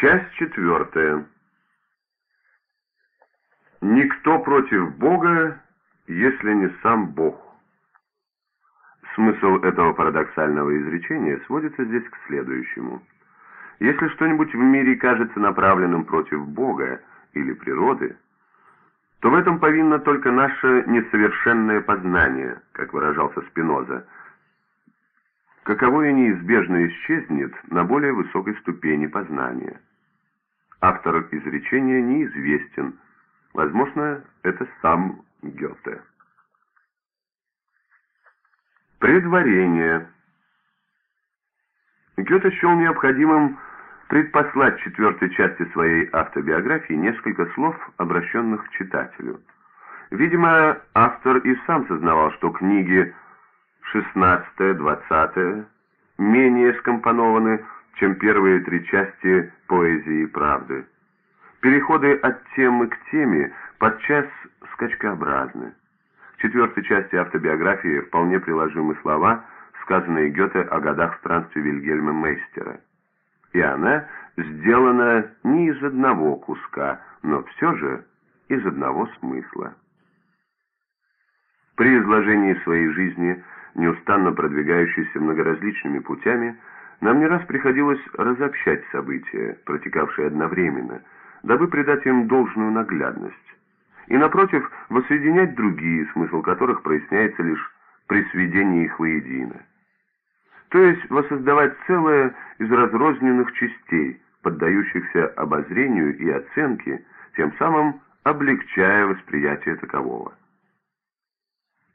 Часть четвертая. Никто против Бога, если не сам Бог. Смысл этого парадоксального изречения сводится здесь к следующему. Если что-нибудь в мире кажется направленным против Бога или природы, то в этом повинно только наше несовершенное познание, как выражался Спиноза, каковое неизбежно исчезнет на более высокой ступени познания. Автор изречения неизвестен, возможно, это сам Гёте. Предварение. Гёте счел необходимым предпослать четвертой части своей автобиографии несколько слов, обращенных к читателю. Видимо, автор и сам сознавал, что книги 16-20 менее скомпонованы, чем первые три части поэзии и правды. Переходы от темы к теме подчас скачкообразны. В четвертой части автобиографии вполне приложимы слова, сказанные Гёте о годах странствий Вильгельма Мейстера и она сделана не из одного куска, но все же из одного смысла. При изложении своей жизни, неустанно продвигающейся многоразличными путями, нам не раз приходилось разобщать события, протекавшие одновременно, дабы придать им должную наглядность, и, напротив, воссоединять другие, смысл которых проясняется лишь при сведении их воедино то есть воссоздавать целое из разрозненных частей, поддающихся обозрению и оценке, тем самым облегчая восприятие такового.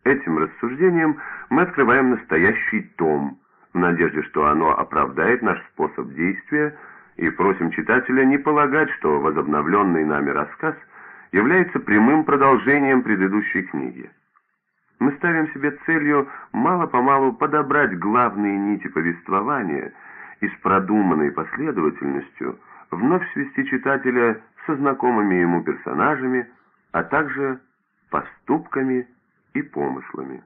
Этим рассуждением мы открываем настоящий том, в надежде, что оно оправдает наш способ действия, и просим читателя не полагать, что возобновленный нами рассказ является прямым продолжением предыдущей книги. Мы ставим себе целью мало-помалу подобрать главные нити повествования и с продуманной последовательностью вновь свести читателя со знакомыми ему персонажами, а также поступками и помыслами.